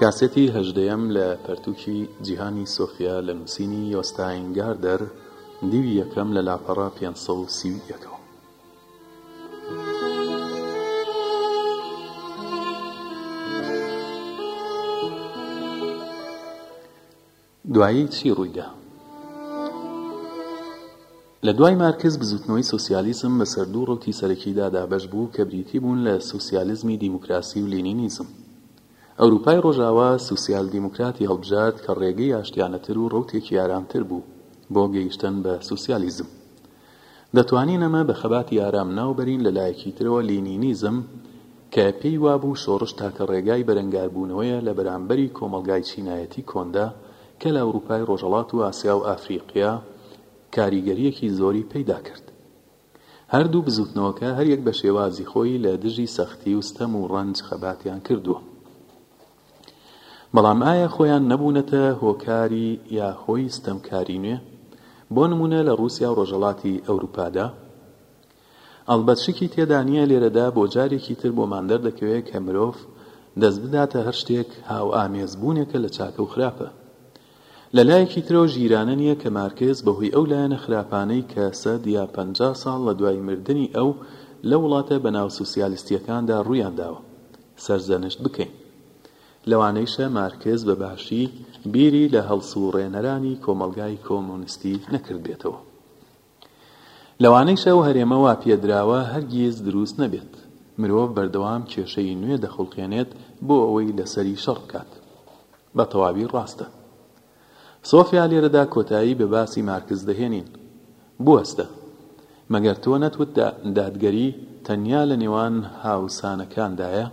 کاسێتی هەژدەیەم لە پەرتووکی جیهانی سۆفیا لە نووسینی یۆستاین گاردەر دیوی یەکەم لە لاپەڕە پێنج سەد و سی و یەک. دوایی چی ڕوویدا؟ لە دوای مارکس بزوتنەوەی سۆسیالیزم بەسەر دوو ڕەوتی سەرەکیدا دابەش بوو کە بریتی بوون لە سۆسیالیزمی دیموکراسی و لینینیزم. ئەوروپای ڕۆژاوا سوسیال دیموکراتی هەڵبژارد کە ڕێگەی ئاشتیانەتر و ڕەوتێکی ئارامتر بوو بۆ گەیشتن بە سوسیالیزم. دەتوانین ئەمە بە خەباتی ئارام ناوبەرین لە لایەکی ترەوە لینینیزم کە پێی وابوو شۆڕش تاکە ڕێگای بەرەنگاربوونەوەیە لە بەرامبەری کۆمەڵگای چینایەتی کۆندا کە لە ئەوروپای ڕۆژهەڵات و ئاسیا و ئەفریقیا کاریگەریەکی زۆری پیدا کرد. هەردوو بزوتنەوەکە هەریەک بە شێوازی خۆی لە دژی سەختی و ستەم و ڕەنج خەباتیان کردووە. بەڵام ئایا خۆیان نەبوونەتە هۆکاری یا هۆی ستەمکاری نوێ، بۆ نموونە لە ڕووسیا و ڕۆژهەڵاتی ئەوروپادا؟ ئەڵبەت شکی تێدا نییە لێرەدا بۆ جارێکی تر بۆمان دەردەکەوێ کە مرۆڤ دەست بداتە هەر شتێک هاوئامێزبوونێکە لە چاکە و خراپە. لە لایەکی ترەوە ژیرانە نییە کە مارکێز بە هۆی ئەو لایەنە خراپانەی کە سەد یا پەنجا ساڵ لە دوای مردنی ئەو لە وڵاتە بەناو سوسیالیستییەکاندا ڕوویان داوە، سەرزەنشت بکەین. لەوانەیشە مارکێز بە باشی بیری لە هەڵسووڕێنەرانی کۆمەڵگای کۆمۆنیستی نەکردبێتەوە. لەوانەیش ئەو هەرێمە واپیدراوە هەرگیز دروست نەبێت. مرۆڤ بەردەوام کێشەی نوێ دەخولقێنێت بۆ ئەوەی لەسەری شەڕ بکات. بە تەواوی ڕاستە. سۆفیا لێرەدا کۆتایی بە باسی مارکس دەهێنین. بوەستە. مەگەر تۆ نەتوت دادگەری تەنیا لە نێوان هاوسانەکاندایە؟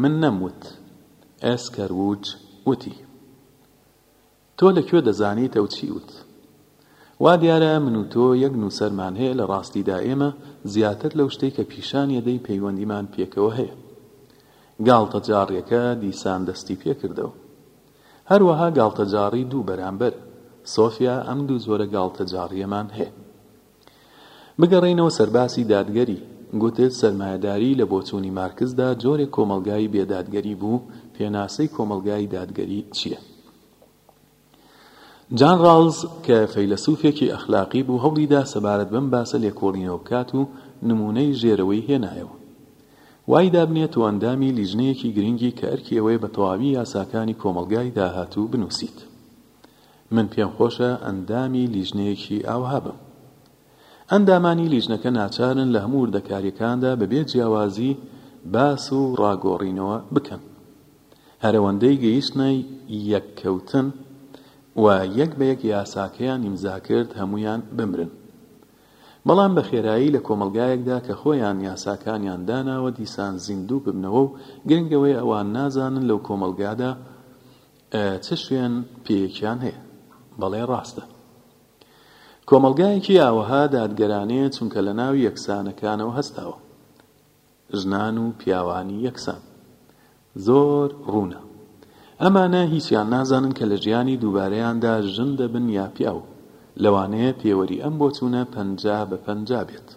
من نەموت. ئێسکەروج وتی. تۆ لە کوێ دەزانیت ئەو چی وت؟ وا دیارە من و تۆ یەک نووسەرمان هەیە، لە ڕاستیدا ئێمە زیاتر لەو شتەی کە پیشانی ئەدەی پەیوەندیمان پێکەوە هەیە. گاڵتەجاڕییەکە دیسان دەستی پێ کردەوە. هەروەها گاڵتەجاڕی دوو بەرامبەر. سۆفیا، ئەم دوو جۆرە گاڵتەجاڕییەمان هەیە. بگەڕێینەوە سەر باسی دادگەری. گوتت سەرمایەداری لە بۆچوونی مارکسدا جۆرێک کۆمەڵگای بێ دادگەری بوو، پێناسەی کۆمەڵگای دادگەری چییە؟ جان ڕاڵز کە فەیلەسوفێکی ئەخلاقی بوو هەوڵیدا سەبارەت بەم باسە لێکۆڵینەوە بکات و نموونەی ژێرەوەی هێنایەوە. وای دابنێ تۆ ئەندامی لیژنەیەکی گرنگی کە ئەرکی ئەوەیە بە تەواوی یاساکانی کۆمەڵگای داهاتوو بنووسیت. من پێم خۆشە ئەندامی لیژنەیەکی ئاوها بم. ئەندامانی لیژنەکە ناچارن لە هەموو وردەکاریەکاندا بەبێ جیاوازی باس و ڕاگۆڕینەوە بکەن. هەرەوەندەی گەیشتنە یەک کەوتن و یەک بە یەک یاساکەیان ئیمزا کرد هەموویان بمرن. بەڵام بە خێرایی لە کۆمەڵگایەکدا کە خۆیان یاساکانیان داناوە دیسان زیندوو ببنەوە و گرنگەوەی ئەوان نازانن لەو کۆمەڵگادا چ شوێن پێیەکیان هەیە؟ بەڵێ ڕاستە. کۆمەڵگایەکی ئاوەها دادگەرانەیە چونکە لەناو یەکسانەکانەوە هەستاوە. ژنان و پیاوانی یەکسان. زۆر ڕوونە. ئەمانە هیچیان نازانن کە لە ژیانی دووبارەیاندا ژن دەبن یا پیاو. لەوانەیە پێوەری ئەم بۆچوونە پەنجا بە پەنجا بێت.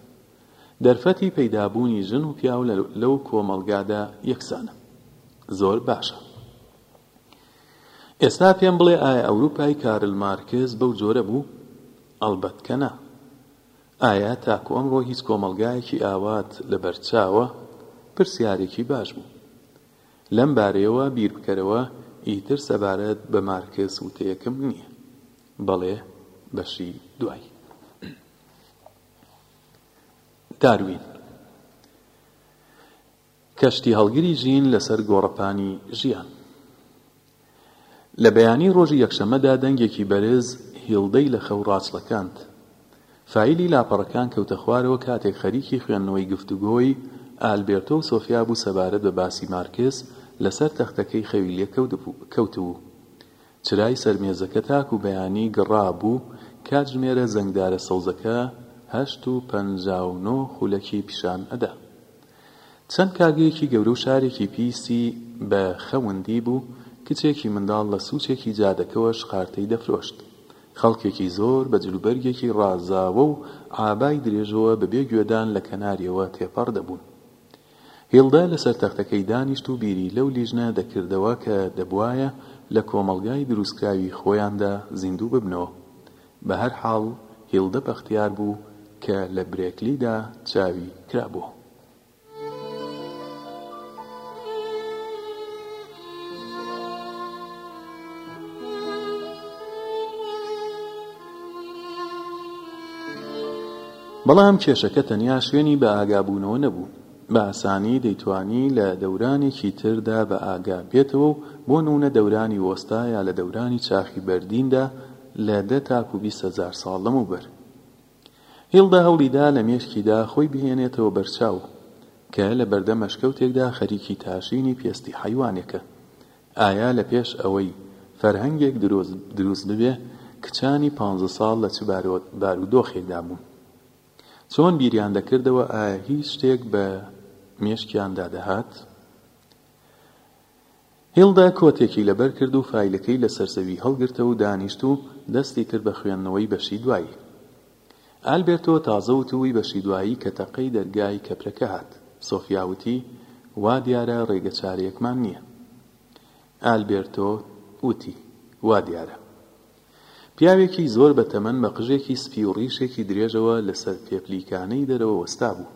دەرفەتی پەیدابوونی ژن و پیاو لەو کۆمەڵگادا یەکسانە. زۆر باشە. ئێستا پێم بڵێ ئایا ئەوروپای کارل مارکس بەو جۆرە بوو؟ ئەڵبەت کە نا. ئایا تاکو ئەمڕۆ هیچ کۆمەڵگایەکی ئاوات لە بەرچاوە؟ پرسیارێکی باش بوو. لەم بارەیەوە بیر بکەرەوە ئیتر سەبارەت بە مارکس وتەیەکم نییە. بەڵێ بەشی دوای. داروین. کەشتیهەڵگری ژین لەسەر گۆڕەپانی ژیان لە بەیانی ڕۆژی یەکشەمەدا دەنگێکی بەرێز هیڵدەی لە خەو ڕاچڵەکاند. فایلی لاپەڕەکان کەوتە خوارەوە کاتێک خەریکی خوێندنەوەی گفتوگۆی ئالبێرتۆ و سۆفیا بوو سەبارەت بە باسی مارکس لەسەر تەختەکەی خەوی لێکەوتبوو. چرای سەر مێزەکە تاکو بەیانی گڕابوو کاتژمێرە زەنگدارە سەوزەکە هەشت و پەنجا و نۆ خولەکی پیشان ئەدا. چەند کاگەیەکی گەورە و شارێکی پیسی بە خەون دیبوو، کچێکی منداڵ لە سوچێکی جادەکەوە شقارتەی دەفرۆشت. خەڵکێکی زۆر بە جلوبەرگێکی ڕازاوە و عابای درێژەوە بە بێ گوێدان لە کەناریەوە تێپەڕ دەبوون. هیڵدا لە سەر تەختەکەی دانیشت و بیری لەو لیژنە دەکردەوە کە دەبوایە لە کۆمەڵگای دروستکراوی خۆیاندا زیندوو ببنەوە. بەهەرحاڵ هیڵدە بەختیار بوو کە لە برێکلیدا چاوی کرابوو. بەڵام کێشەکە تەنیا شوێنی بەئاگابوونەوە نەبوو، بە ئاسانی دەیتوانی لە دەورانێکی تردا بەئاگا بێتەوە و بۆ نوونە دەورانی وەستا یا لە دەورانی چاخی بەردیندا، لە دە تاکو بیست هەزار ساڵ لەمەوبەر. هیڵدا هەوڵیدا لە مێشکیدا خۆی بهێنێتەوە بەرچاو کە لە بەردەم ئەشکەوتێکدا خەریکی تاشینی پێستی حەیوانێکە. ئایا لە پێش ئەوەی فەرهەنگێک دروست ببێ کچانی پانزە ساڵ لە چ بارودۆخێکدا بوون؟ چۆن بیریان دەکردەوە؟ ئایا هیچ شتێک بە مێشکیاندا دەهات؟ هیلدا کۆتێکی لەبەر کرد و فایلەکەی لەسەر زەوی هەڵگرتەوە و دانیشت و دەستی کرد بە خوێندنەوەی بەشی دوایی. ئالبێرتۆ تازە وتبووی بەشی دوایی کە تەقەی دەرگای کەپرەکە هات، سۆفیا وتی، وا دیارە رێگە چارەیەکمان نییە. ئالبێرتۆ وتی، وا دیارە. پیاوێکی زۆر بە تەمەن بە قژێکی سپی و ڕیشێکی درێژەوە لە سەر پێپلیکانەی دەرەوە وەستابوو.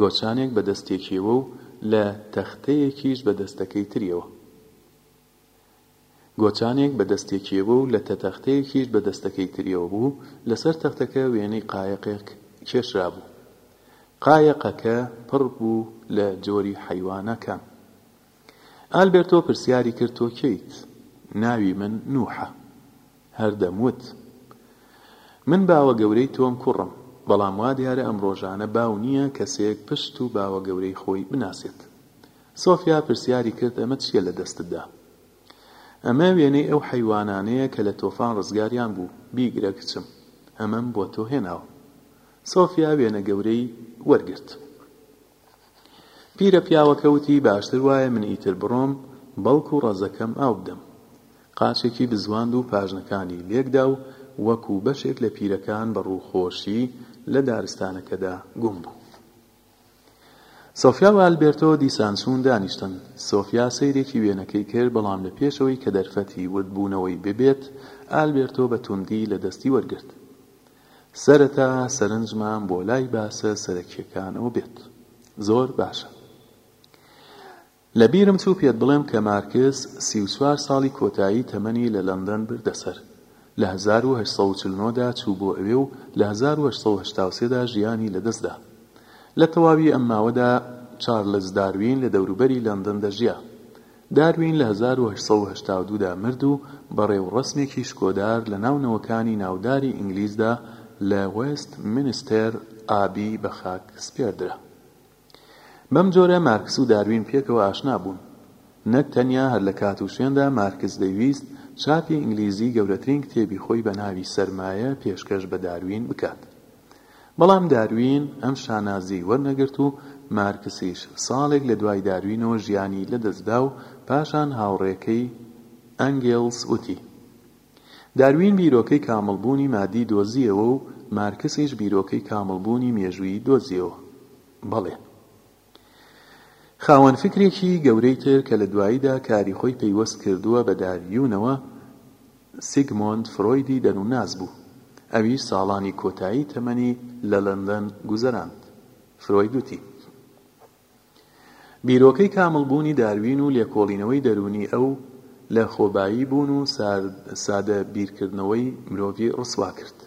گۆچانێک بە دەستێکیەوە و لە تەختەیەکیش بە دەستەکەی تریەوە. گۆچانێک بە دەستێکیەوە و لە تەتەختەیەکیش بە دەستەکەی تریەوە بوو، لە سەر تەختەکە وێنەی قایەقێک کێشرابوو. قایەقەکە پڕ بوو لە جۆری حەیوانە کان. ئالبێرتۆ پرسیاری کرد تۆ کێیت؟ ناوی من نوحە. هەردەم وت من باوەگەورەی تۆم کوڕم، بەڵام وا دیارە ئەم ڕۆژانە باو نییە کەسێک پشت و باوەگەورەی خۆی بناسێت. سۆفیا پرسیاری کرد ئەمە چییە لە دەستتدا؟ ئەمە وێنەی ئەو حەیوانانەیە کە لە تۆفان ڕزگاریان بوو، بیگرە کچم، ئەمەم بۆ تۆ هێناوە. سۆفیا وێنە گەورەی وەرگرت. پیرە پیاوەکە وتی، باشتر وایە من ئیتر بڕۆم، بەڵکو ڕەزەکەم ئاو بدەم. قاچێکی بزواند و پاژنەکانی لێکدا و وەکو بەشێک لە پیرەکان بە ڕووخۆشی لە دارستانەکەدا گوم بوو. سۆفیا و ئالبێرتۆ دیسان چوون دانیشتن. سۆفیا سەیرێکی وێنەکەی کرد، بەڵام لە پێشەوەی کە دەرفەتی وردبوونەوەی ببێت، ئالبێرتۆ بە توندی لە دەستی وەرگرت. سەرەتا سەرنجمان بۆ لای باسە سەرەکیەکانەوە بێت زۆر باشە. لەبیرم چوو پێت بڵێم کە مارکس سی و چوار ساڵی کۆتایی تەمەنی لە لەندەن بردە سەر، لە هەزار و هەشت سەد و چل و نۆ دا چوو بۆ ئەوێ و لە هەزار و هەشت سەد و هەشتا و سێ دا ژیانی لە دەست دا. لە تەواوی ئەم ماوەدا چارلز داروین لە دەوروبەری لەندەن دەژیا. داروین لە هەزار و هەشت سەد و هەشتا و دوو دا مرد و بە ڕێوڕەسمێکی شکۆدار لە ناو نەوەکانی ناوداری ئینگلیزدا لە وێست مینستێر ئابی بە خاک سپێردرا. بەم جۆرە مارکس و داروین پێکەوە ئاشنا بوون. نەک تەنیا هەر لە کات و شوێندا مارکس دەیویست چاپی ئینگلیزی گەورەترین کتێبی خۆی بە ناوی سەرمایە پێشکەش بە داروین بکات، بەڵام داروین ئەم شانازیەی وەرنەگرت و مارکسیش ساڵێک لە دوای داروینەوە ژیانی لەدەستدا و پاشان هاوڕێکەی، ئەنگێڵس، وتی، داروین بیرۆکەی کامڵبوونی مادی دۆزیەوە و مارکسیش بیرۆکەی کامڵبوونی مێژوویی دۆزیەوە. بەڵێ. خاوەن فیکرێکی گەورەی تر کە لە دواییدا کاری خۆی پەیوەست کردووە بە داروینەوە، سیگمۆند فرۆیدی دەروونناس بوو. ئەویش ساڵانی کۆتایی تەمەنی لە لەندەن گوزەراند. فرۆید وتی، بیرۆکەی کامڵبوونی داروین و لێکۆڵینەوەی دەروونی ئەو لە خۆبایی بوون و سادە بیرکردنەوەی مرۆڤی ڕسوا کرد.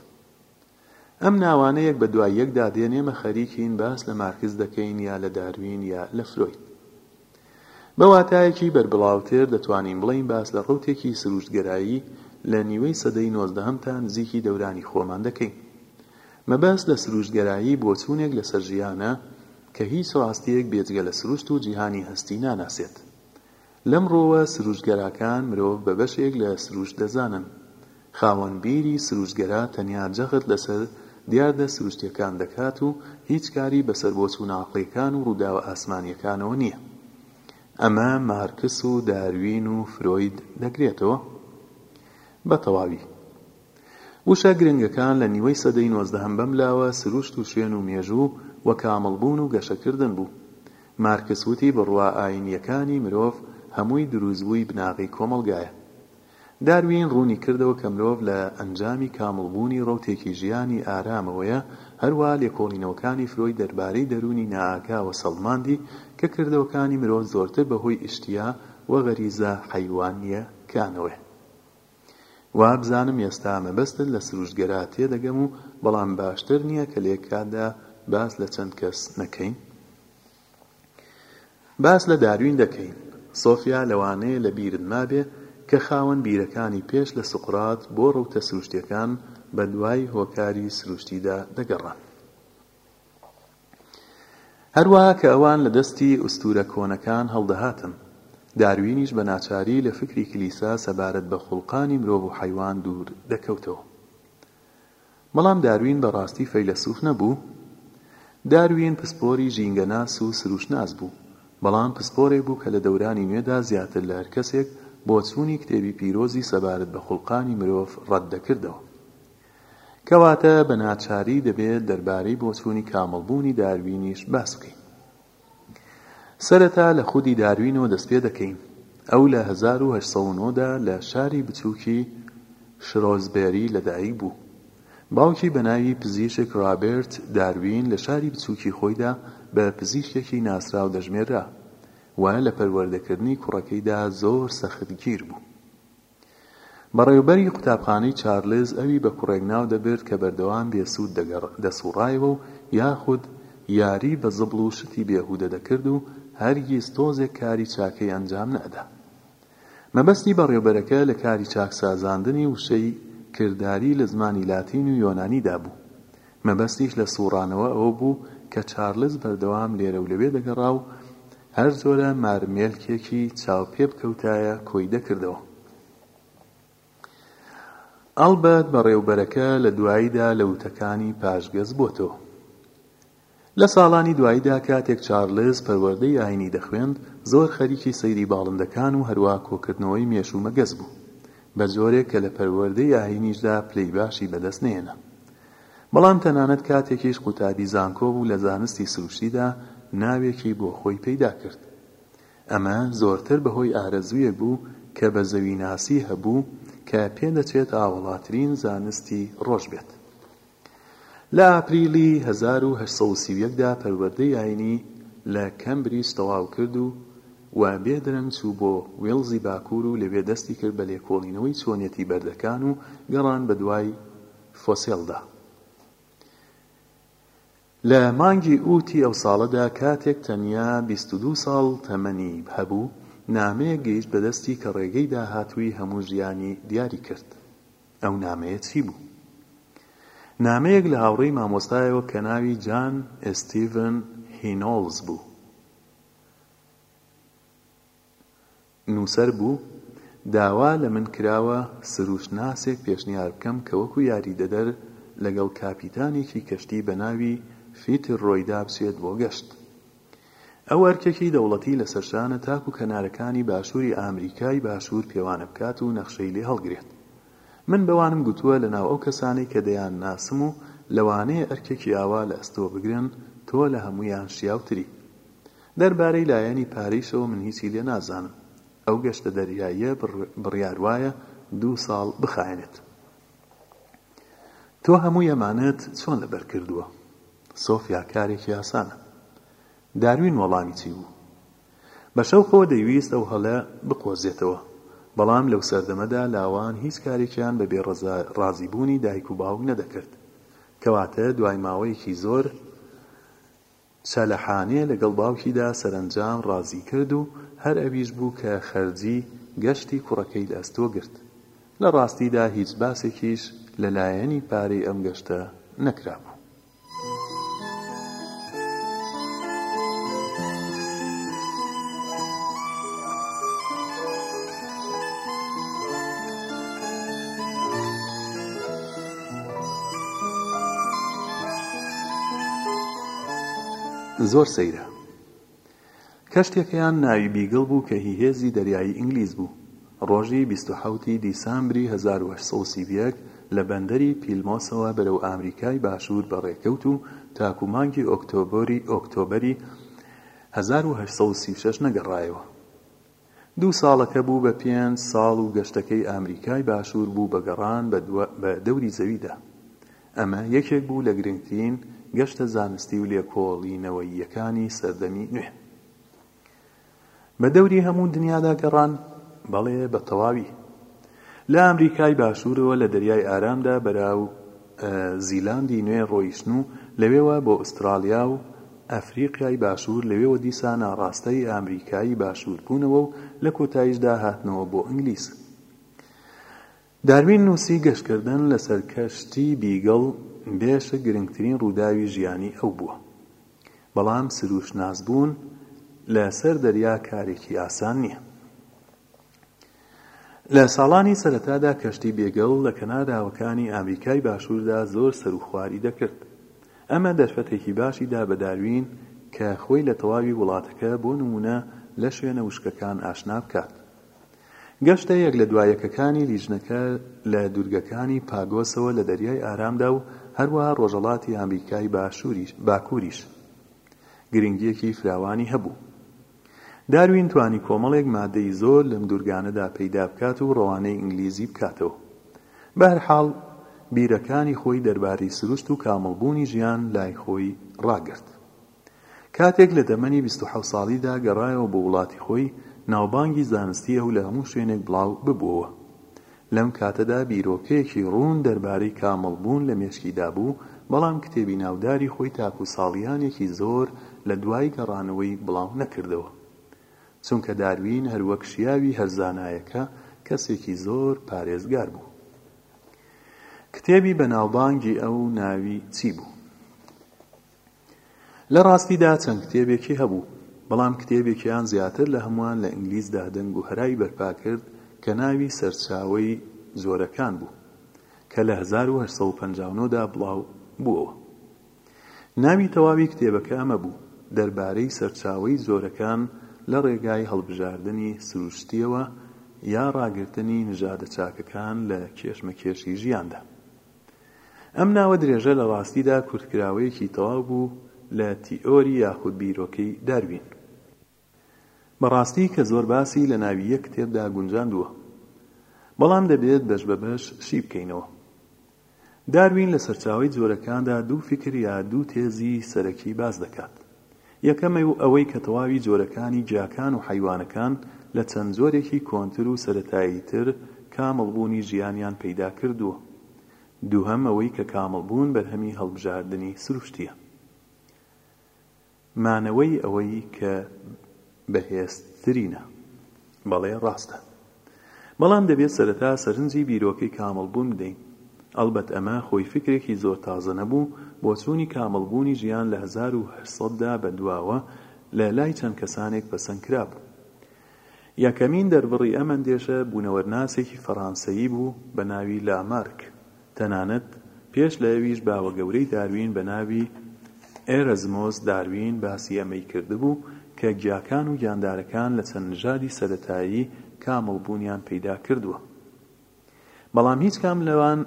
ئەم ناوانە یەک بە دوای یەکدا دێن ئێمە خەریکین باس لە مارکس دەکەین یا لە داروین یا لە فرۆید. بە واتایەکی بەربڵاوتر دەتوانین بڵێین باس لە ڕەوتێکی سروشتگەرایی لە نیوەی سەدەی نۆزدەهەم تا نزیکی دەورانی خۆمان دەکەین. مەبەست لە سروشتگەرایی بۆچوونێک لەسەر ژیانە کە هیچ ڕاستییەک بێجگە لە سروشت و جیهانی هەستی ناناسێت. لەم ڕووەوە سروشتگەراکان مرۆڤ بە بەشێک لە سروشت دەزانن. خاوەن بیری سروشتگەرا تەنیا جەغت لەسەر دیاردە سروشتییەکان دەکات و هیچ کاری بەسەر بۆچوونە عەقڵییەکان و ڕووداوە ئاسمانییەکانەوە نییە. ئەمە مارکس و داروین و فرۆید دەگرێتەوە؟ بە تەواوی. وشە گرنگەکان لە نیوەی سەدەی نۆزدەهەم بەملاوە سروشت و شوێن و مێژوو و کامڵبوون و گەشەکردن بوو. مارکس وتی بڕوا ئایینییەکانی مرۆڤ هەمووی دروستبووی بناغەی کۆمەڵگایە. داروین ڕوونی کردەوە کە مرۆڤ لە ئەنجامی کامڵبوونی ڕەوتێکی ژیانی ئارامەوەیە، هەروا لێکۆڵینەوەکانی فرۆید دەربارەی دەروونی نائاگاوە سەڵماندی کە کردەوەکانی مرۆڤ زۆرتر بەهۆی ئیشتیا و غەریزە حەیوانییەکانەوەیە. وابزانم ئێستا مەبەستت لە سروشتگەرا تێدەگەم و بەڵام باشتر نیە کە لەیەککاتدا باس لە چەند کەس نەکەین؟ باس لە داروین دەکەین سۆفیا لەوانەیە لە بیرت مابێ کە خاوەن بیرەکانی پێش لە سوقرات بۆ ڕەوتە سروشتیەکان بەدوای هۆکاری سروشتیدا دەگەڕان. هەروەها کە ئەوان لە دەستی ئوستوورە کۆنەکان هەڵدەهاتن، داروینیش بە ناچاری لە فکری کلیسا سەبارەت بە خوڵقانی مرۆڤ و حەیوان دوور دەکەوتەوە. بەڵام داروین بە ڕاستی فەیلەسووف نەبوو؟ داروین پسپۆری ژینگەناس و سروشتناس بوو، بەڵام پسپۆرێک بوو کە لە دەورانی نوێدا زیاتر لە هەر کەسێک بۆچوونی کتێبی پیرۆزی سەبارەت بە خوڵقانی مرۆڤ ڕەت دەکردەوە. کەواتە بە ناچاری دەبێت دەربارەی بۆچوونی کامڵبوونی داروینیش باس بکەین. سەرەتا لە خودی داروینەوە دەست پێ دەکەین. ئەو لە هەزار و هەشت سەد و نۆ دا لە شاری بچووکی شرۆزبێری لە دایک بوو. باوکی بە ناوی پزیشک ڕابێرت داروین لە شاری بچووکی خۆیدا بە پزیشکێکی ناسراو دەژمێررا و لە پەروەردەکردنی کوڕەکەیدا زۆر سەختگیر بوو. بەڕێوبەری قوتابخانەی چارلز ئەوی بە کوڕێک ناو دەبرد کە بەردەوام بێ سوود دەسوڕایەوە و یاخود یاری بە زبڵ و شتی بێهودە دەکرد و هەرگیز تۆزێک کاری چاکەی ئەنجام نەئەدا. مەبەستی بەڕێوبەرەکە لە کاری چاکسازاندنی وشەی کرداری لە زمانی لاتین و یۆنانیدا بوو. مەبەستیش لە سووڕانەوە ئەوە بوو کە چارلز بەردەوام لێرە و لەوێ دەگەڕا و هەر جۆرە مارمێلکێکی چاو پێ بکەوتایە کۆی دەکردەوە. ئەڵبەت بەڕێوبەرەکە لە دواییدا لە وتەکانی پاشگەز بۆتەوە. لە ساڵانی دواییدا کاتێک چارلز پەروەردەی ئایینی دەخوێند، زۆر خەریکی سەیری باڵندەکان و هەروا کۆکردنەوەی مێش و مەگەز بوو، بە جۆرێک کە لە پەروەردەی ئایینیشدا پلەی باشی بەدەست نەهێنا. بەڵام تەنانەت کاتێکیش قوتابی زانکۆ بوو لە زانستی سروشتیدا ناوێکی بۆ خۆی پەیدا کرد. ئەمە زۆرتر بەهۆی ئارەزوویەک بوو کە بە زەویناسی هەبوو کە پێدەچێت ئاوەڵاترین زانستی ڕۆژ بێت. لە ئاپریلی هەزار و هەشت سەد و سی و یەک دا پەروەردەی ئاینی لە کەمبریج تەواو کرد و و بێ درەنگ چوو بۆ وێڵزی باکوور و لەوێ دەستی کرد بە لێکۆڵینەوەی چۆنیەتی بەردەکان و گەڕان بەدوای فۆسێلدا. لە مانگی ئووتی ئەو ساڵەدا کاتێک تەنیا بیست و دوو ساڵ تەمەنی هەبوو، نامەیەک گەیشت بە دەستی کە ڕێگەی داهاتووی هەموو ژیانی دیاری کرد. ئەو نامەیە چی بوو؟ نامەیەک لە هاوڕێی مامۆستایەوە کە ناوی جان ئێستیڤن هینۆڵز بوو. نووسەر بوو، داوا لە من کراوە سرووشتناسێک پێشنیار بکەم کە وەکوو یاریدەدەر لەگەڵ کاپیتانێکی کەشتی بە ناوی فیت رۆیدا بچێت بۆ گەشت. ئەو ئەرکێکی دەوڵەتی لەسەر شانە تاکوو کەنارەکانی باشووری ئامریکای باشوور پێوانە بکات و نەخشەی لێ هەڵگرێت. من بەوانم گوتووە لەناو ئەو کەسانەی کە دەیانناسم و لەوانەیە ئەرکێکی ئاوا لە ئەستۆ بگرن تۆ لە هەموویان شیاوتری. دەربارەی لایەنی پارەیشەوە من هیچی لێ نازانم، ئەو گەشتە دەریاییە بڕیار وایە دوو ساڵ بخایەنێت. تۆ هەمووی ئەمانەت چۆن لەبەر کردووە؟ سۆفیا کارێکی ئاسانە. داروین وەڵامی چی بوو؟ بە شەوقەوە دەیویست ئەو هەڵە بقۆزێتەوە، بەڵام لەو سەردەمەدا لاوان هیچ کارێکیان بە بێ ڕازیبوونی دایک و باوک نەدەکرد. کەواتە دوای ماوەیەکی زۆر، سالحانێ لەگەڵ باوکیدا سەرەنجام ڕازی کرد و هەر ئەویش بوو کە خەرجی گەشتی کوڕەکەی لە ئەستۆ گرت. لە ڕاستیدا هیچ باسێکیش لە لایەنی پارەی ئەم گەشتە نەکرابوو. زۆر سەیرە. کەشتیەکەیان ناوی بیگڵ بوو کە هی هێزی دەریایی ئینگلیز بوو. ڕۆژی بیست و حەوت ی دیسامبری هەزار و هەشت سەد و سی و یەک لە بەندەری پیلمۆسەوە بەرەو ئامریکای باشوور بەڕێکەوت و تاکوو مانگی ئۆکتۆبری ئۆکتۆبری هەزار و هەشت سەد و سی و شەش نەگەڕایەوە. دوو ساڵەکە بوو بە پێنج ساڵ و گەشتەکەی ئامریکای باشوور بوو بە گەڕان بە دەوری زەویدا. ئەمە یەکێک بوو لە گرنگترین گەشتە زانستی و لێکۆڵینەوەییەکانی سەردەمی نوێ. بە دەوری هەموو دنیادا گەڕان؟ بەڵێ بە تەواوی. لە ئامریکای باشوورەوە لە دەریای ئارامدا بەرا و زیلاندی نوێ ڕۆیشتن و لەوێوە بۆ ئوسترالیا و ئەفریقیای باشوور لەوێوە دیسان ئاڕاستەی ئامریکایی باشوور بوونەوە و لە کۆتاییشدا هاتنەوە بۆ ئنگلیس داروین نووسی گەشتکردن لەسەر کەشتی بیگڵ بێشک گرنگترین ڕووداوی ژیانی ئەو بووە بەڵام سرووشتناس بوون لەسەر دەریا کارێکی ئاسان نییە. لە ساڵانی سەرەتادا کەشتی بێگەڵ لە کەناراوەکانی ئامریکای باشووردا زۆر سەروخواری دەکرد. ئەمە دەرفەتێکی باشی دا بە داروین کە خۆی لە تەواوی وڵاتەکە بۆ نموونە لە شوێنە وشکەکان ئاشنا بکات. گەشتە یەک لە دوا یەکەکانی لیژنەکە لە دوورگەکانی پاگۆسەوە لە دەریای ئارامدا و هەروەها ڕۆژەڵاتی ئامریکای باکووریش گرنگییەکی فراوانی هەبوو. داروین توانی کۆمەڵێک مادەی زۆر لەم دوورگانەدا پەیدا بکات و ڕەوانەی ئینگلیزی بکاتەوە. بەهەرحاڵ، بیرەکانی خۆی دەربارەی سروشت و کامڵبوونی ژیان لای خۆی ڕاگرت. کاتێک لە تەمەنی بیست و حەوت ساڵیدا گەڕایەوە بۆ وڵاتی خۆی، ناوبانگی زانستیی ئەو لە هەموو شوێنێک بڵاو ببووەوە. لەم کاتەدا بیرۆکەیەکی ڕوون دەربارەی کامڵ بوون لە مێشکیدا بوو، بەڵام کتێبی ناوداری خۆی تاکو ساڵیانێکی زۆر لە دوای گەڕانەوەی بڵاو نەکردەوە. چونکە داروین هەر وەک شیاوی هەر زانایەکە کەسێکی زۆر پارێزگار بوو. کتێبی بەناوبانگی ئەو ناوی چی بوو؟ لە ڕاستیدا چەند کتێبێکی هەبوو، بەڵام کتێبێکیان زیاتر لە هەمووان لە ئینگلیزدا دەنگ و هەرای بەرپا کرد کە ناوی سەرچاوەی جۆرەکان بوو کە لە هەزار و هەشت سەد و پەنجا و نۆ دا بڵاو بووەوە. ناوی تەواوی کتێبەکە ئەمە بوو، دەربارەی سەرچاوەی جۆرەکان لە ڕێگای هەڵبژاردنی سروشتییەوە یا ڕاگرتنی نژادە چاکەکان لە کێشمەکێشی ژیاندا. ئەم ناوە درێژە لە ڕاستیدا کورتکراوەیەکی تەواو بوو لە تیئۆری یاخود بیرۆکەی داروین. بە ڕاستی کە زۆر باسی لە ناوی یەک کتێبدا گونجاندووە. بەڵام دەبێت بەش بە بەش شی بکەینەوە. داروین لە سەرچاوەی جۆرەکاندا دوو فیکر یا دوو تێزی سەرەکی باس دەکات. یەکەمەو ئەوەی کە تەواوی جۆرەکانی گیاکان و حەیوانەکان لە چەند جۆرێکی کۆنتر و سەرەتایی تر کامڵ بوونی ژیانیان پەیدا کردووە. دووهەم ئەوەی کە کامڵ بوون بەرهەمی هەڵبژاردنی سروشتیە. مانەوەی ئەوەی کە بەهێزترینە. بەڵێ ڕاستە. بەڵام دەبێت سەرەتا سەرنجی بیرۆکەی کامڵبوون بدەین. ئەڵبەت ئەمە خۆی فیکرێکی زۆر تازە نەبوو، بۆچوونی کامڵبوونی ژیان لە هەزار و هەشت سەد دا بە دواوە لە لای چەند کەسانێک پەسەند کرابوو. یەکەمین دەربڕی ئەم ئەندێشە بوونەوەرناسێکی فەرانسەیی بوو بە ناوی لامارک تەنانەت پێش لە ئەویش باوە گەورەی داروین بە ناوی ئێرەزمۆس داروین باسی ئەمەی کردبوو کە گیاکان و گیاندارەکان لە چەند نژادی سەرەتایی کامڵ بوونیان پەیدا کردووە بەڵام هیچ کام لەوان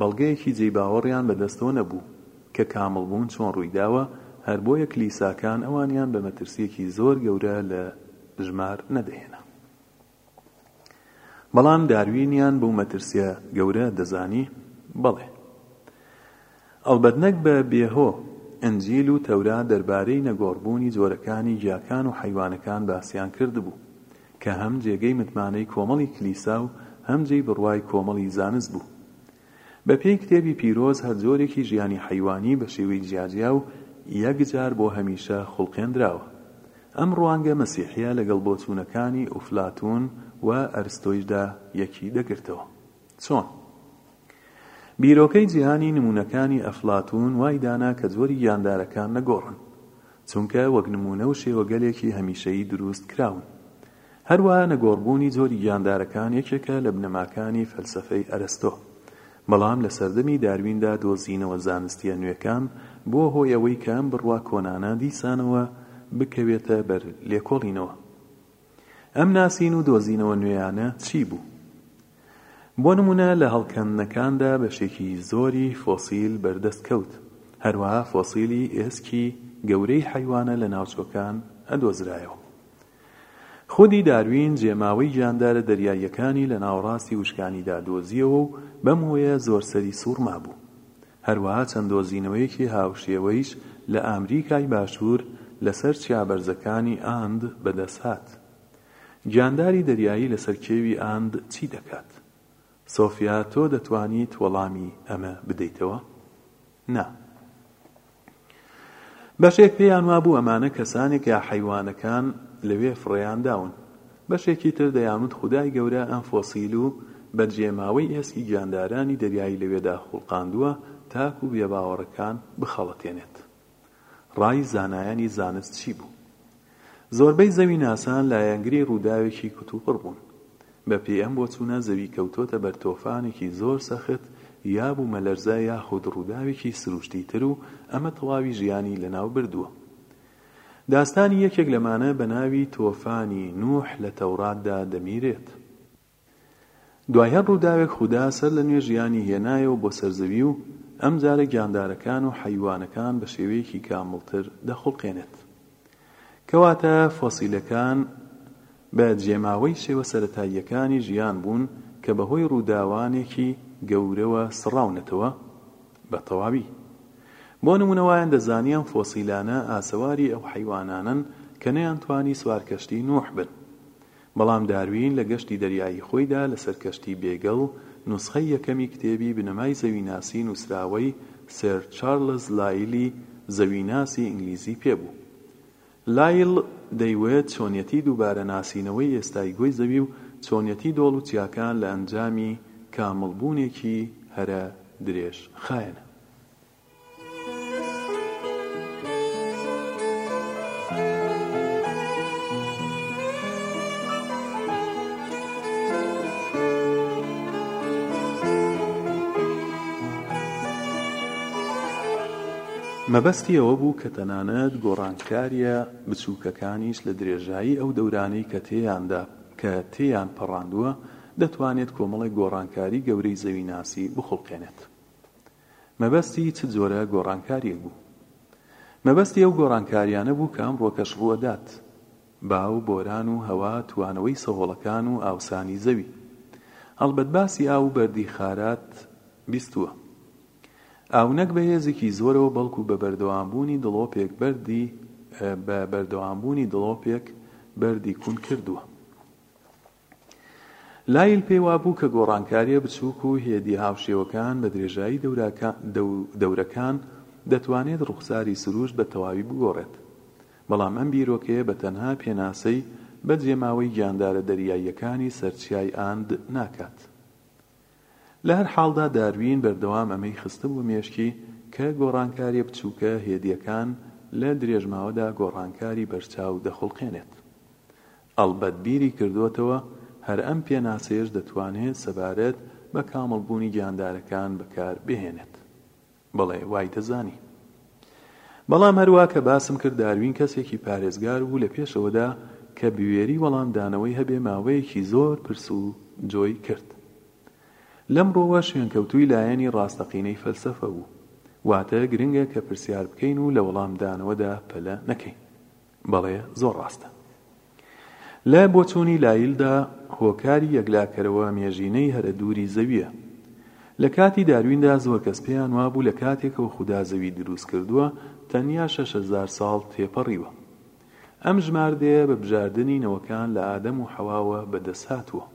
بەڵگەیەکی جێی باوەڕیان بە دەستەوە نەبوو کە کامڵ بوون چۆن ڕووی داوە هەر بۆیە کلیساکان ئەوانیان بە مەترسیەکی زۆر گەورە لە ژمار نەدەهێنا. بەڵام داروینیان بەو مەترسیە گەورە دەزانی؟ بەڵێ. ئەڵبەت نەک بە بێ هۆ، ئنجیل و تەورات دەربارەی نەگۆڕبوونی جۆرەکانی گیاکان و حەیوانەکان باسیان کردبوو، کە هەم جێگەی متمانەی کۆمەڵی کلیسا و هەم جێی بڕوای کۆمەڵی زانست بوو. بە پێی کتێبی پیرۆز هەر جۆرێکی ژیانی حەیوانی بە شێوەی جیاجیا و یەک جار بۆ هەمیشە خوڵقێندراوە. ئەم ڕوانگە مەسیحییە لەگەڵ بۆچوونەکانی ئوفلاتوون و ئەرستۆیشدا یەکی دەگرتەوە. چۆن؟ بیرۆکەی جیهانی نموونەکانی ئەفلاتوون وای دانا کە جۆری گیاندارەکان نەگۆڕن. چونکە وەک نموونە و شێوەگەلێکی هەمیشەیی دروست کراون. هەروەها نەگۆڕبوونی جۆری گیاندارەکان یەکێکە لە بنەماکانی فەلسەفەی ئەرەستۆ، بەڵام لە سەردەمی دارویندا دۆزینەوە زانستییە نوێکان بووە هۆی ئەوەی کە ئەم بڕوا کۆنانە دیسانەوە بکەوێتە بەر لێکۆڵینەوە. ئەم ناسین و دۆزینەوە نوێیانە چی بوو؟ بۆ نموونە لە هەڵکەندنەکاندا بەشێکی زۆری فۆسیل بەردەست کەوت، هەروەها فۆسیلی ئێسکی گەورەی حەیوانە لەناوچۆکان ئەدۆزرایەوە. خودی داروین جێماوەی گیاندارە دەریاییەکانی لە ناوەڕاستی وشکانیدا دۆزییەوە و بەم هۆیە زۆر سەری سووڕمابوو. هەروەها چەند دۆزینەوەیەکی هاوشێوەیش لە ئامریکای باشوور لەسەر چیا بەرزەکانی ئاند بەدەستهات. گیانداری دەریایی لەسەر کێوی ئاند چی دەکات؟ سۆفیا تۆ دەتوانیت وەڵامی ئەمە بدەیتەوە؟ نا. بەشێک پێیان وابوو ئەمانە کەسانێک یا حەیوانەکان لەوێ فڕێیان داون. بەشێکی تر دەیانوت خودای گەورە ئەم فۆسیل و بەجێماوەی ئێسکی گیاندارانی دەریایی لەوێدا خوڵقاندووە تاکو بێباوەڕەکان بخەڵەتێنێت. ڕای زانایانی زانست چی بوو؟ زۆربەی زەویناسان لایەنگری ڕووداوێکی کتوپڕ بوون. بەپێی ئەم بۆچوونە زەوی کەوتۆتە بەر تۆفانێکی زۆر سەخت یا بوومەلەرزە یاخود ڕووداوێکی سروشتی تر و ئەمە تەواوی ژیانی لەناو بردووە. داستانی یەکێک لەمانە بە ناوی تۆفانی نوح لە تەوراتدا دەمیرێت. دوای هەر ڕووداوێک خودا سەر لە نوێ ژیانی هێنایەوە بۆ سەر زەوی و ئەم جارە گیاندارەکان و حەیوانەکان بە شێوەیەکی کامڵتر دەخوڵقێنێت. کەواتە فۆسیلەکان بە جێماوەی شێوە سەرەتاییەکانی ژیان بوون کە بە هۆی ڕووداوانێکی گەورەوە سڕاونەتەوە بە تەواوی. بۆ نموونە وایان دەزانی ئەم فۆسیلانە ئاسەواری ئەو حەیوانانەن کە نەیانتوانی سوار کەشتی نوح بن. بەڵام داروین لە گەشتی دەریایی خۆیدا لەسەر کەشتی بێگڵ، نوسخەی یەکەمی کتێبی بنەمای زەویناسی نوسراوەی سێر چارلز لایلی زەویناسی ئینگلیزی پێ بوو. لایل دەیوت چۆنیەتی دووبارە ناسینەوەی ئێستای گۆی زەوی و چۆنیەتی دۆڵ و چیاکان لە ئەنجامی کامڵ بوونێکی هەرە درێژ خایەنە. مەبەستی ئەوە بوو کە تەنانەت گۆڕانکارییە بچووکەکانیش لە درێژایی ئەو دەورانەی کە تێیاندا کە تێیان پەڕاندووە، دەتوانێت کۆمەڵێک گۆڕانکاری گەورەی زەویناسی بخوڵقێنێت. مەبەستی چ جۆرە گۆڕانکارییەک بوو؟ مەبەستی ئەو گۆڕانکارییانە بوو کە ئەمڕۆکەش ڕووئەدات، با و بۆران و هەوا، توانەوەی سەهۆڵەکان و ئاوسانی زەوی. هەڵبەت باسی ئاو و بەردی خارات بیستووە. ئاو نەک بە هێزێکی زۆرەوە بەڵکوو بە بەردەوامبوونی دڵۆپێک بەردی بە بەردەوامبوونی دڵۆپێک بەردی کون کردووە. لایل پێی وابوو کە گۆڕانکارییە بچووک و هێدی هاوشێوەکان لە درێژایی دەورەکان دەتوانێت ڕووخساری سروشت بە تەواوی بگۆڕێت. بەڵام ئەم بیرۆکەیە بە تەنها پێناسەی بە جێماوەی گیاندارە دەریاییەکانی سەر چیای ئاند ناکات. لە هەر حاڵدا داروین بەردەوام ئەمەی خستبووە مێشکی کە گۆڕانکارییە بچووکە هێدییەکان لە درێژماوەدا گۆڕانکاری بەرچاو دەخوڵقێنێت. ئەڵبەت بیری کردۆتەوە هەر ئەم پێناسەیەش دەتوانێت سەبارەت بە کامڵ بوونی گیاندارەکان بەکار بهێنێت. بەڵێ وای دەزانی. بەڵام هەروا کە باسم کرد داروین کەسێکی پارێزگار بوو لە پێشەوەدا کە بوێری وەڵام دانەوەی هەبێ ماوەیەکی زۆر پرس و جۆی کرد. لەم ڕووەوە شوێنکەوتووی لایەنی ڕاستەقینەی فەلسەفە بوو. واتە گرنگە کە پرسیار بکەین و لە وەڵام دانەوەدا پەلە نەکەین. بەڵێ زۆر ڕاستە. لە بۆچوونی لایلدا هۆکاری یەکلاکەرەوە مێژینەی هەرە دووری زەوییە. لە کاتی دارویندا زۆر کەس پێیان وابوو لە کاتێکەوە خودا زەوی دروست کردووە تەنیا شەش هەزار ساڵ تێپەڕیوە. ئەم ژماردەیە بە بژاردنی نەوەکان لە ئادەم و حەواوە بەدەست هاتووە.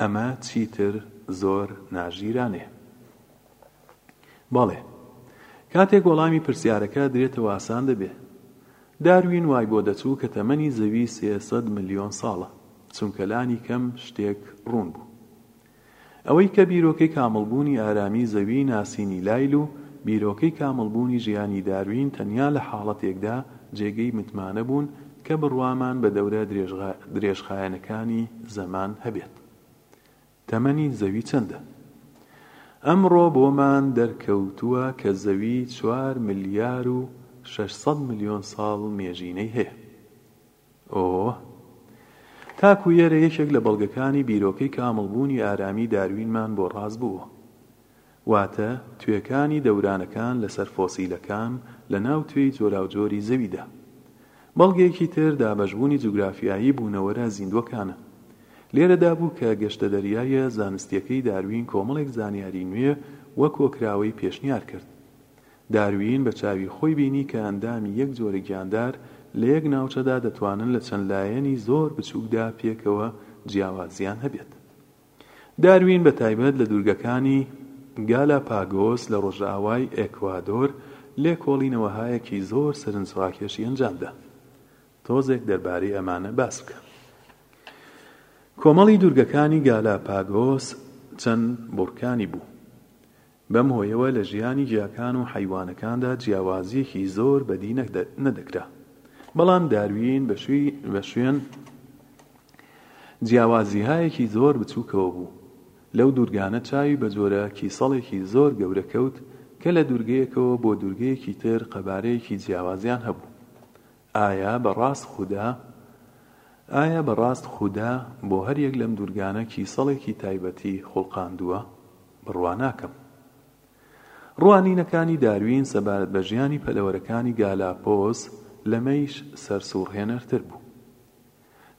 ئەمە چیتر زۆر ناژیرانەیە. بەڵێ. کاتێک وەڵامی پرسیارەکە درێتەوە ئاسان دەبێ. داروین وای بۆ دەچوو کە تەمەنی زەوی سێ سەد ملیۆن ساڵە، چونکە لانی کەم شتێک ڕوون بوو. ئەوەی کە بیرۆکەی کامڵبوونی ئارامی زەویی ناسینی لایل و بیرۆکەی کامڵبوونی ژیانی داروین تەنیا لە حاڵەتێکدا جێگەی متمانە بوون کە بڕوامان بە دەورە درێژخایەنەکانی زەمان هەبێت تەمەنی زەوی چەندە؟ ئەمڕۆ بۆمان دەرکەوتووە کە زەوی چوار ملیار و شەش سەد ملیۆن ساڵ مێژینەی هەیە. ئۆۆ تاکو ئێرە یەکێک لە بەڵگەکانی بیرۆکەی کامڵ بوونی ئارامی داروینمان بۆ ڕاست بووە. واتە توێکانی دەورانەکان لەسەر فۆسیلەکان لە ناو توێی جۆراوجۆری زەویدا. بەڵگەیەکی تر دابەشبوونی جوگرافیایی بوونەوەرە زیندووەکانە. لێرەدا بوو کە گەشتە دەریایە زانستیەکەی داروین کۆمەڵێک زانیاری نوێ و کۆکراوەی پێشنیار کرد. داروین بە چاوی خۆی بینی کە ئەندامی یەک جۆرە گیاندار لە یەک ناوچەدا دەتوانن لە چەند لایەنی زۆر بچووکدا پێکەوە جیاوازییان هەبێت. داروین بە تایبەت لە دوورگەکانی گالاپاگۆس لە ڕۆژئاوای ئێکوادۆر لێکۆڵینەوەهایەکی زۆر سەرنجڕاکێشی ئەنجامدا. تۆزێک دەربارەی ئەمانە باس بکە. کۆمەڵی دوورگەکانی گالاپاگۆس چەند بوڕکانی بوو. بەم هۆیەوە لە ژیانی گیاکان و حەیوانەکاندا جیاوازییەکی زۆر بەدی نەدەکرا. بەڵام داروین بە شوێن جیاوازیهایەکی زۆر بچووکەوە بوو. لەو دوورگانە چاوی بە جۆرە کیسەڵێکی زۆر گەورە کەوت کە لە دوورگەیەکەوە بۆ دوورگەیەکی تر قەبارەیەکی جیاوازیان هەبوو. ئایا بە ڕاست خودا؟ ئایا بە ڕاست خودا بۆ هەر یەک لەم دوورگانە کیسەڵێکی تایبەتی خوڵقاندووە؟ بڕوا ناکەم. ڕوانینەکانی داروین سەبارەت بە ژیانی پەلەوەرەکانی گالاپۆز لەمەیش سەرسووڕهێنەرتر بوو.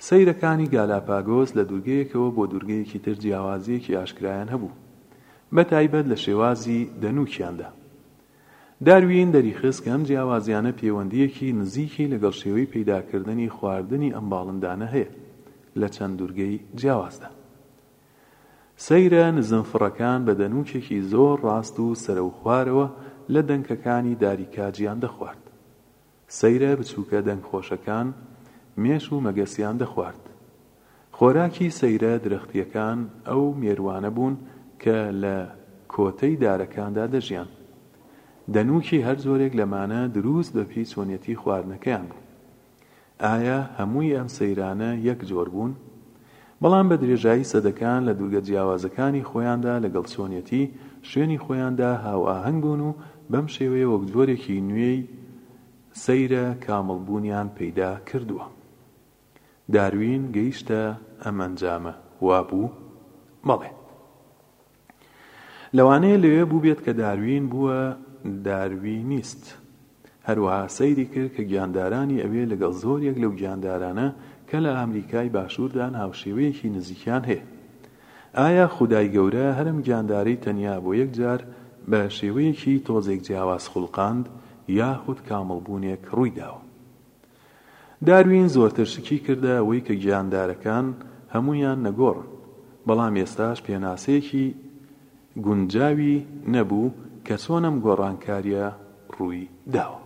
سەیرەکانی گالاپاگۆس لە دوورگەیەکەوە بۆ دوورگەیەکی تر جیاوازییەکی ئاشکرایان هەبوو، بەتایبەت لە شێوازی دەنووکیاندا. داروین دەریخست کە ئەم جیاوازیانە پێوەندییەکی نزیکی لەگەڵ شێوەی پەیداکردنی خواردنی ئەم باڵندانە هەیە لە چەند دوورگەی جیاوازدا. سەیرە نزم فڕەکان بە دەنووکێکی زۆر ڕاست و سەرەوخوارەوە لە دەنکەکانی داریکا گیان دەخوارد. سەیرە بچووکە دەنگ خۆشەکان مێش و مەگەسیان دەخوارد. خۆراکی سەیرە درەختییەکان ئەو مێرووانە بوون کە لە کۆتەی دارەکاندا دەژیان. دەنووکی هەر جۆرێک لەمانە دروست بەپێی چۆنیەتی خواردنەکەیان بوو. ئایا هەمووی ئەم سەیرانە یەک جۆر بوون؟ بەڵام بە درێژایی سەدەکان لە دوورگە جیاوازەکانی خۆیاندا لەگەڵ چۆنیەتی شوێنی خۆیاندا هاوئاهەنگ بوون و بەم شێوەیە وەک جۆرێکی نوێی سەیرە کامڵ بوونیان پەیدا کردووە. داروین گەیشتە ئەم ئەنجامە؟ وابوو؟ بەڵێ. لەوانەیە لەوێ بووبێت کە داروین بووە داروینیست، هەروەها سەیری کرد کە گیاندارانی ئەوێ لەگەڵ زۆریەک لەو گیاندارانە کە لە ئامریکای باشووردان هاوشێوەیەکی نزیکیان هەیە. ئایا خودای گەورە هەر ئەم گیاندارەی تەنیا بۆ یەک جار بە شێوەیەکی تۆزێک جیاواز خوڵقاند یاخود کامڵبوونێک ڕووی داوە؟ داروین زۆرتر شکی کردە ئەوەی کە گیاندارەکان هەموویان نەگۆڕن، بەڵام ئێستاش پێناسەیەکی گونجاوی نەبوو کە چۆن ئەم گۆڕانکارییە ڕووی داوە.